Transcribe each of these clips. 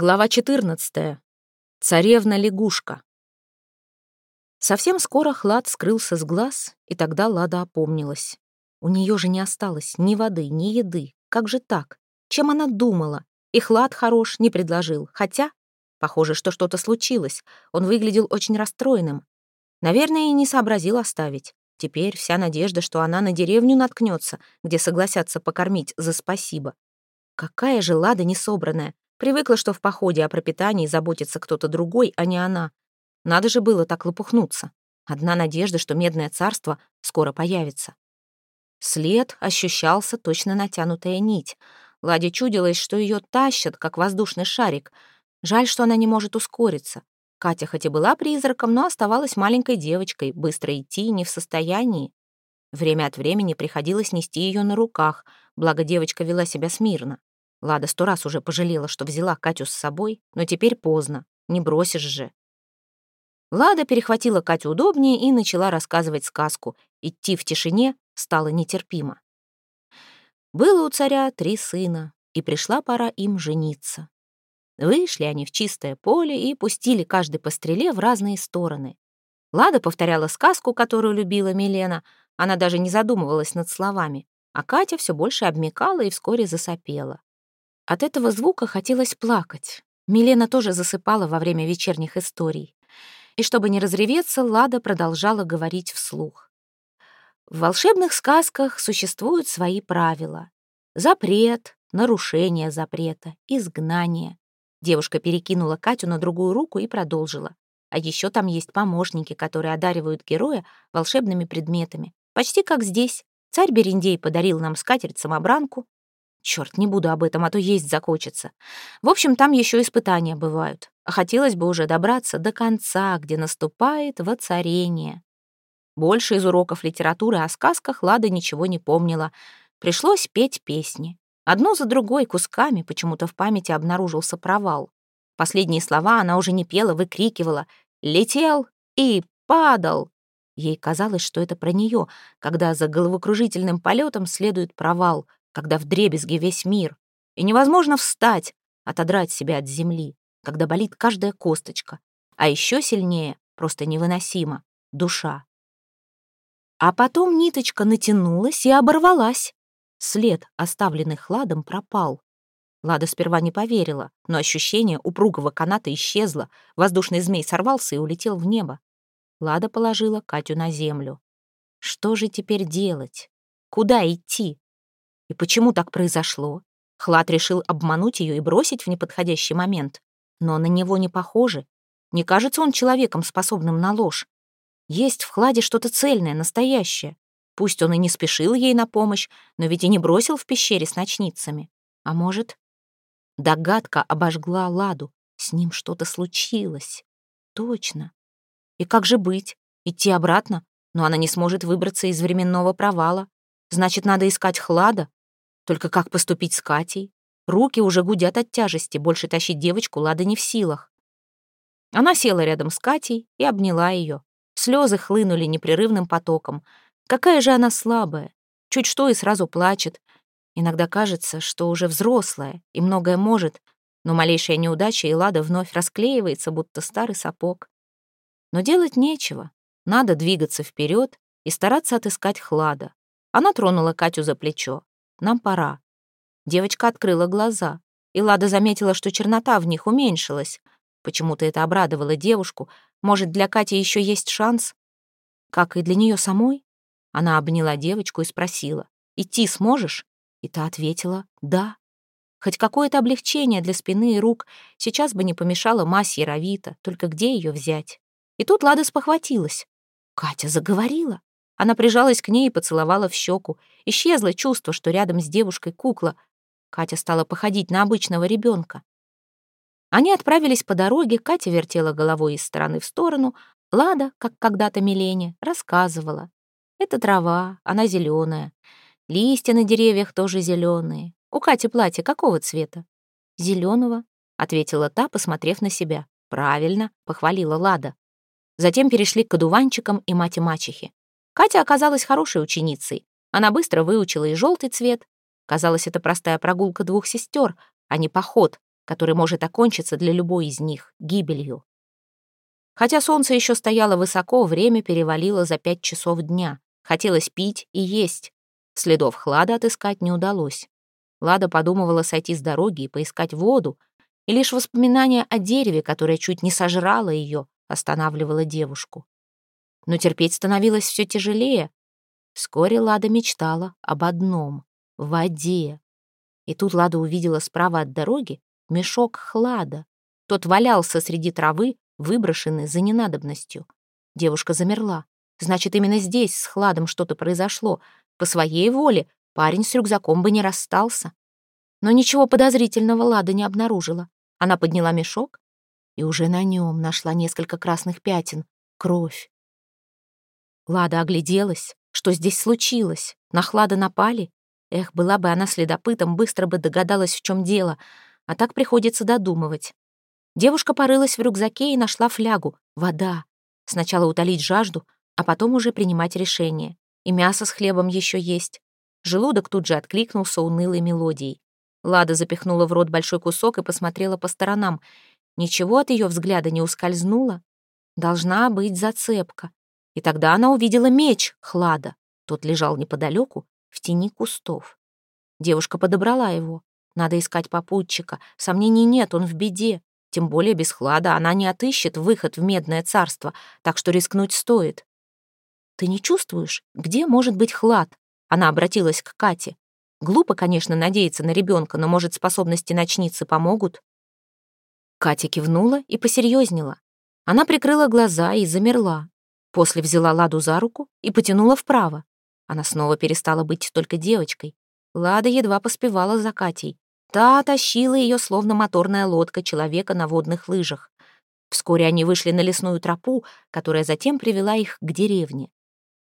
Глава 14. Царевна-лягушка. Совсем скоро Хлад скрылся с глаз, и тогда Лада опомнилась. У нее же не осталось ни воды, ни еды. Как же так? Чем она думала? И Хлад хорош не предложил. Хотя, похоже, что что-то случилось. Он выглядел очень расстроенным. Наверное, и не сообразил оставить. Теперь вся надежда, что она на деревню наткнется, где согласятся покормить за спасибо. Какая же Лада несобранная. Привыкла, что в походе о пропитании заботится кто-то другой, а не она. Надо же было так лопухнуться. Одна надежда, что Медное царство скоро появится. След ощущался точно натянутая нить. Ладе чудилось, что ее тащат, как воздушный шарик. Жаль, что она не может ускориться. Катя хоть и была призраком, но оставалась маленькой девочкой, быстро идти не в состоянии. Время от времени приходилось нести ее на руках, благо девочка вела себя смирно. Лада сто раз уже пожалела, что взяла Катю с собой, но теперь поздно, не бросишь же. Лада перехватила Катю удобнее и начала рассказывать сказку. Идти в тишине стало нетерпимо. Было у царя три сына, и пришла пора им жениться. Вышли они в чистое поле и пустили каждый по стреле в разные стороны. Лада повторяла сказку, которую любила Милена, она даже не задумывалась над словами, а Катя все больше обмекала и вскоре засопела. От этого звука хотелось плакать. Милена тоже засыпала во время вечерних историй. И чтобы не разреветься, Лада продолжала говорить вслух. В волшебных сказках существуют свои правила. Запрет, нарушение запрета, изгнание. Девушка перекинула Катю на другую руку и продолжила. А еще там есть помощники, которые одаривают героя волшебными предметами. Почти как здесь. Царь Берендей подарил нам скатерть-самобранку, Черт, не буду об этом, а то есть закончится. В общем, там еще испытания бывают. А хотелось бы уже добраться до конца, где наступает воцарение. Больше из уроков литературы о сказках Лада ничего не помнила. Пришлось петь песни. Одну за другой кусками почему-то в памяти обнаружился провал. Последние слова она уже не пела, выкрикивала «Летел и падал!» Ей казалось, что это про нее, когда за головокружительным полетом следует провал — когда вдребезги весь мир, и невозможно встать, отодрать себя от земли, когда болит каждая косточка, а еще сильнее, просто невыносимо, душа. А потом ниточка натянулась и оборвалась. След, оставленный Хладом, пропал. Лада сперва не поверила, но ощущение упругого каната исчезло, воздушный змей сорвался и улетел в небо. Лада положила Катю на землю. Что же теперь делать? Куда идти? И почему так произошло? Хлад решил обмануть ее и бросить в неподходящий момент. Но на него не похоже. Не кажется он человеком, способным на ложь. Есть в Хладе что-то цельное, настоящее. Пусть он и не спешил ей на помощь, но ведь и не бросил в пещере с ночницами. А может... Догадка обожгла Ладу. С ним что-то случилось. Точно. И как же быть? Идти обратно? Но она не сможет выбраться из временного провала. Значит, надо искать Хлада? Только как поступить с Катей? Руки уже гудят от тяжести, больше тащить девочку Лада не в силах. Она села рядом с Катей и обняла ее. Слезы хлынули непрерывным потоком. Какая же она слабая. Чуть что и сразу плачет. Иногда кажется, что уже взрослая и многое может, но малейшая неудача, и Лада вновь расклеивается, будто старый сапог. Но делать нечего. Надо двигаться вперед и стараться отыскать Хлада. Она тронула Катю за плечо. Нам пора». Девочка открыла глаза, и Лада заметила, что чернота в них уменьшилась. Почему-то это обрадовало девушку. Может, для Кати еще есть шанс? Как и для нее самой? Она обняла девочку и спросила, «Идти сможешь?» И та ответила, «Да». Хоть какое-то облегчение для спины и рук сейчас бы не помешало мазь Яровита, только где ее взять? И тут Лада спохватилась. Катя заговорила. Она прижалась к ней и поцеловала в щеку. Исчезло чувство, что рядом с девушкой кукла. Катя стала походить на обычного ребенка. Они отправились по дороге, Катя вертела головой из стороны в сторону, Лада, как когда-то Милене, рассказывала. Это трава, она зеленая. Листья на деревьях тоже зеленые. У Кати платье какого цвета? Зеленого, ответила та, посмотрев на себя. Правильно, похвалила Лада. Затем перешли к одуванчикам и мате-мачехе. Катя оказалась хорошей ученицей. Она быстро выучила и желтый цвет. Казалось, это простая прогулка двух сестер, а не поход. который может окончиться для любой из них гибелью. Хотя солнце еще стояло высоко, время перевалило за пять часов дня. Хотелось пить и есть. Следов хлада отыскать не удалось. Лада подумывала сойти с дороги и поискать воду, и лишь воспоминание о дереве, которое чуть не сожрало ее, останавливало девушку. Но терпеть становилось все тяжелее. Вскоре Лада мечтала об одном — воде. И тут Лада увидела справа от дороги мешок хлада. Тот валялся среди травы, выброшенный за ненадобностью. Девушка замерла. Значит, именно здесь с хладом что-то произошло. По своей воле парень с рюкзаком бы не расстался. Но ничего подозрительного Лада не обнаружила. Она подняла мешок и уже на нем нашла несколько красных пятен. Кровь. Лада огляделась. Что здесь случилось? На Хлада напали? Эх, была бы она следопытом, быстро бы догадалась, в чем дело. А так приходится додумывать. Девушка порылась в рюкзаке и нашла флягу. Вода. Сначала утолить жажду, а потом уже принимать решение. И мясо с хлебом еще есть. Желудок тут же откликнулся унылой мелодией. Лада запихнула в рот большой кусок и посмотрела по сторонам. Ничего от ее взгляда не ускользнуло. Должна быть зацепка. И тогда она увидела меч Хлада. Тот лежал неподалеку, в тени кустов. Девушка подобрала его. Надо искать попутчика. Сомнений нет, он в беде. Тем более без Хлада она не отыщет выход в Медное царство, так что рискнуть стоит. «Ты не чувствуешь, где может быть Хлад?» Она обратилась к Кате. Глупо, конечно, надеяться на ребенка, но, может, способности ночницы помогут. Катя кивнула и посерьезнела. Она прикрыла глаза и замерла. После взяла Ладу за руку и потянула вправо. Она снова перестала быть только девочкой. Лада едва поспевала за Катей. Та тащила ее, словно моторная лодка человека на водных лыжах. Вскоре они вышли на лесную тропу, которая затем привела их к деревне.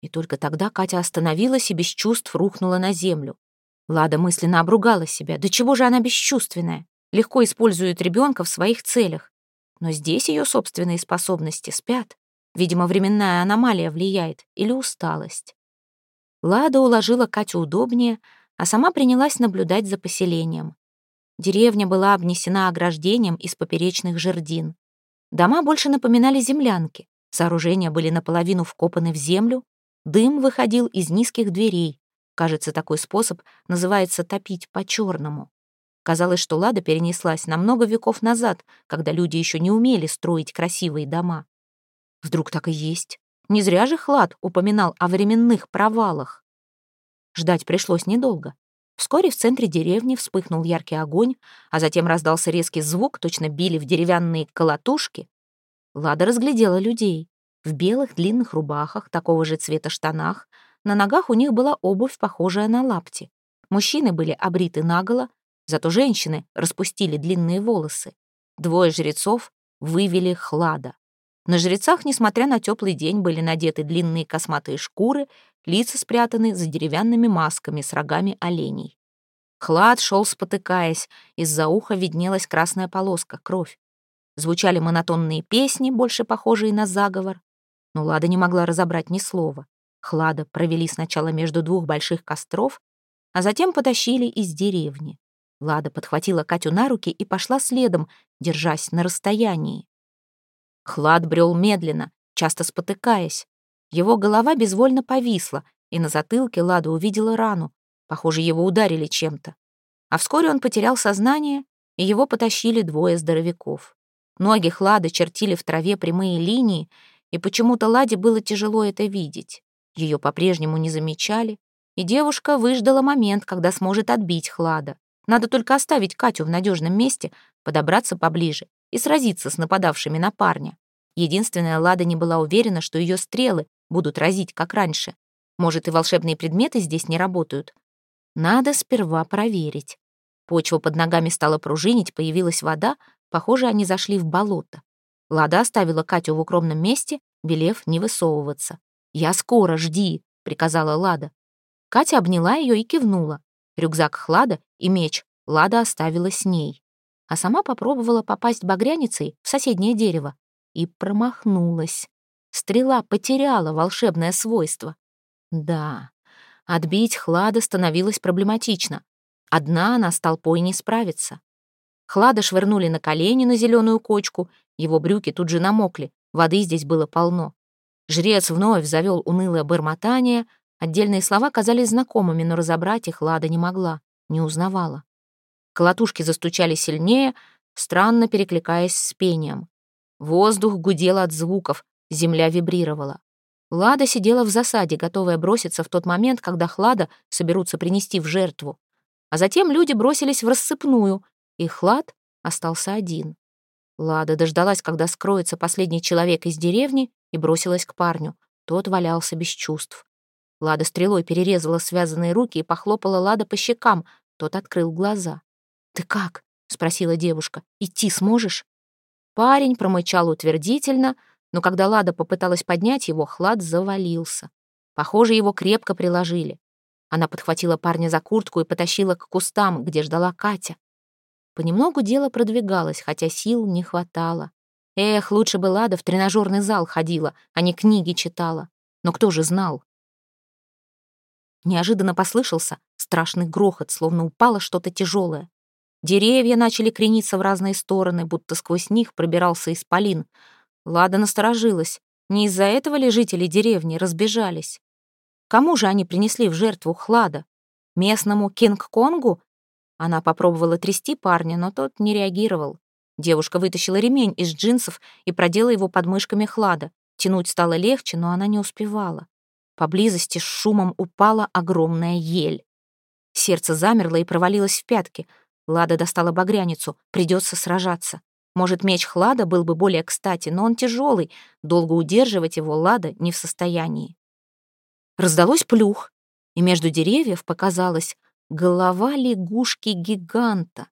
И только тогда Катя остановилась и без чувств рухнула на землю. Лада мысленно обругала себя. Да чего же она бесчувственная? Легко использует ребенка в своих целях. Но здесь ее собственные способности спят. Видимо, временная аномалия влияет или усталость. Лада уложила Катю удобнее, а сама принялась наблюдать за поселением. Деревня была обнесена ограждением из поперечных жердин. Дома больше напоминали землянки. Сооружения были наполовину вкопаны в землю, дым выходил из низких дверей, Кажется, такой способ называется топить по-черному. Казалось, что Лада перенеслась на много веков назад, когда люди еще не умели строить красивые дома. Вдруг так и есть. Не зря же Хлад упоминал о временных провалах. Ждать пришлось недолго. Вскоре в центре деревни вспыхнул яркий огонь, а затем раздался резкий звук, точно били в деревянные колотушки. Лада разглядела людей. В белых длинных рубахах, такого же цвета штанах, на ногах у них была обувь, похожая на лапти. Мужчины были обриты наголо, зато женщины распустили длинные волосы. Двое жрецов вывели хлада. На жрецах, несмотря на теплый день, были надеты длинные косматые шкуры, лица спрятаны за деревянными масками с рогами оленей. Хлад шел спотыкаясь, из-за уха виднелась красная полоска, кровь. Звучали монотонные песни, больше похожие на заговор, но Лада не могла разобрать ни слова. Хлада провели сначала между двух больших костров, а затем потащили из деревни. Лада подхватила Катю на руки и пошла следом, держась на расстоянии. Хлад брел медленно, часто спотыкаясь. Его голова безвольно повисла, и на затылке Лада увидела рану. Похоже, его ударили чем-то. А вскоре он потерял сознание, и его потащили двое здоровяков. Ноги Хлада чертили в траве прямые линии, и почему-то Ладе было тяжело это видеть. Ее по-прежнему не замечали, и девушка выждала момент, когда сможет отбить Хлада. Надо только оставить Катю в надежном месте, подобраться поближе и сразиться с нападавшими на парня. Единственная, Лада не была уверена, что ее стрелы будут разить, как раньше. Может, и волшебные предметы здесь не работают. Надо сперва проверить. Почва под ногами стала пружинить, появилась вода, похоже, они зашли в болото. Лада оставила Катю в укромном месте, велев не высовываться. «Я скоро, жди», — приказала Лада. Катя обняла ее и кивнула. Рюкзак Хлада и меч Лада оставила с ней. А сама попробовала попасть багряницей в соседнее дерево и промахнулась. Стрела потеряла волшебное свойство. Да, отбить Хлада становилось проблематично. Одна она с толпой не справится. Хлада швырнули на колени на зеленую кочку, его брюки тут же намокли, воды здесь было полно. Жрец вновь завел унылое бормотание, отдельные слова казались знакомыми, но разобрать их Лада не могла, не узнавала. Колотушки застучали сильнее, странно перекликаясь с пением. Воздух гудел от звуков, земля вибрировала. Лада сидела в засаде, готовая броситься в тот момент, когда Хлада соберутся принести в жертву. А затем люди бросились в рассыпную, и Хлад остался один. Лада дождалась, когда скроется последний человек из деревни, и бросилась к парню. Тот валялся без чувств. Лада стрелой перерезала связанные руки и похлопала Лада по щекам. Тот открыл глаза. «Ты как?» — спросила девушка. «Идти сможешь?» Парень промычал утвердительно, но когда Лада попыталась поднять его, Хлад завалился. Похоже, его крепко приложили. Она подхватила парня за куртку и потащила к кустам, где ждала Катя. Понемногу дело продвигалось, хотя сил не хватало. Эх, лучше бы Лада в тренажерный зал ходила, а не книги читала. Но кто же знал? Неожиданно послышался страшный грохот, словно упало что-то тяжелое. Деревья начали крениться в разные стороны, будто сквозь них пробирался исполин. Лада насторожилась. Не из-за этого ли жители деревни разбежались? Кому же они принесли в жертву Хлада? Местному Кинг-Конгу? Она попробовала трясти парня, но тот не реагировал. Девушка вытащила ремень из джинсов и продела его под мышками Хлада. Тянуть стало легче, но она не успевала. Поблизости с шумом упала огромная ель. Сердце замерло и провалилось в пятки. Лада достала багряницу. Придется сражаться. Может, меч Хлада был бы более кстати, но он тяжелый. Долго удерживать его Лада не в состоянии. Раздалось плюх, и между деревьев показалась голова лягушки-гиганта.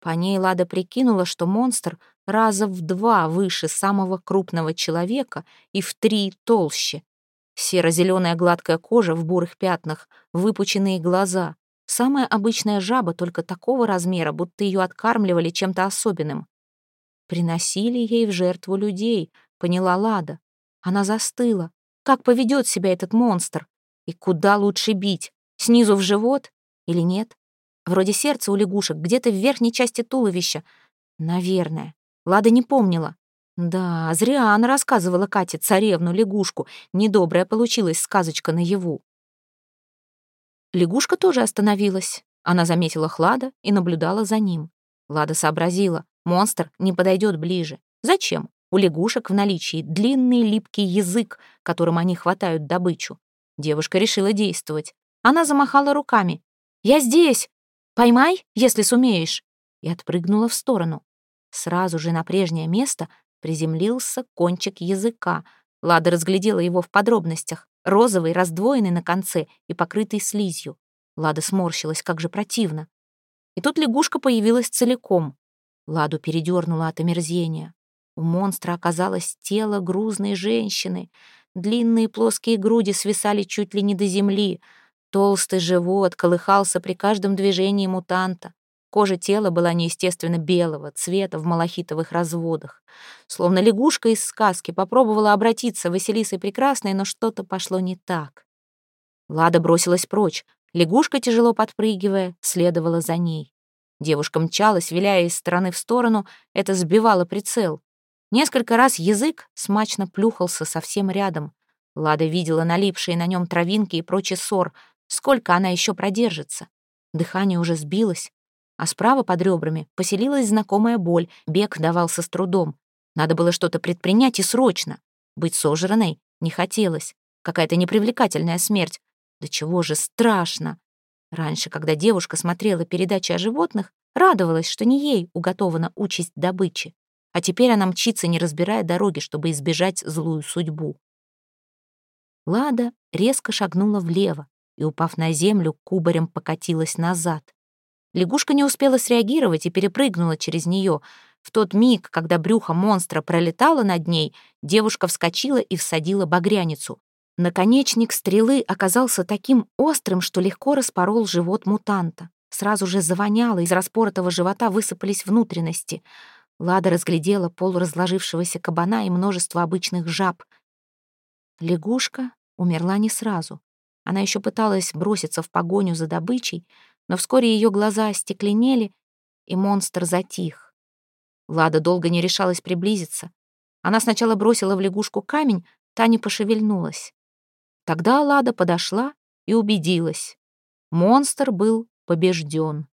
По ней Лада прикинула, что монстр раза в два выше самого крупного человека и в три толще. Серо-зеленая гладкая кожа в бурых пятнах, выпученные глаза. Самая обычная жаба, только такого размера, будто ее откармливали чем-то особенным. Приносили ей в жертву людей, поняла Лада. Она застыла. Как поведет себя этот монстр? И куда лучше бить? Снизу в живот или нет? Вроде сердца у лягушек, где-то в верхней части туловища. Наверное. Лада не помнила. Да, зря она рассказывала Кате царевну-лягушку. Недобрая получилась сказочка наяву. Лягушка тоже остановилась. Она заметила Хлада и наблюдала за ним. Лада сообразила, монстр не подойдет ближе. Зачем? У лягушек в наличии длинный липкий язык, которым они хватают добычу. Девушка решила действовать. Она замахала руками. «Я здесь! Поймай, если сумеешь!» И отпрыгнула в сторону. Сразу же на прежнее место приземлился кончик языка. Лада разглядела его в подробностях. Розовый, раздвоенный на конце и покрытый слизью. Лада сморщилась, как же противно. И тут лягушка появилась целиком. Ладу передернула от омерзения. У монстра оказалось тело грузной женщины. Длинные плоские груди свисали чуть ли не до земли. Толстый живот колыхался при каждом движении мутанта. Кожа тела была неестественно белого цвета в малахитовых разводах. Словно лягушка из сказки попробовала обратиться Василисой Прекрасной, но что-то пошло не так. Лада бросилась прочь. Лягушка, тяжело подпрыгивая, следовала за ней. Девушка мчалась, виляя из стороны в сторону, это сбивало прицел. Несколько раз язык смачно плюхался совсем рядом. Лада видела налипшие на нем травинки и прочий ссор. Сколько она еще продержится? Дыхание уже сбилось а справа под ребрами поселилась знакомая боль, бег давался с трудом. Надо было что-то предпринять и срочно. Быть сожранной не хотелось. Какая-то непривлекательная смерть. Да чего же страшно. Раньше, когда девушка смотрела передачи о животных, радовалась, что не ей уготована участь добычи. А теперь она мчится, не разбирая дороги, чтобы избежать злую судьбу. Лада резко шагнула влево и, упав на землю, кубарем покатилась назад. Лягушка не успела среагировать и перепрыгнула через нее. В тот миг, когда брюхо монстра пролетало над ней, девушка вскочила и всадила багряницу. Наконечник стрелы оказался таким острым, что легко распорол живот мутанта. Сразу же завоняло, из распоротого живота высыпались внутренности. Лада разглядела пол разложившегося кабана и множество обычных жаб. Лягушка умерла не сразу. Она еще пыталась броситься в погоню за добычей, но вскоре ее глаза остекленели, и монстр затих. Лада долго не решалась приблизиться. Она сначала бросила в лягушку камень, та не пошевельнулась. Тогда Лада подошла и убедилась. Монстр был побежден.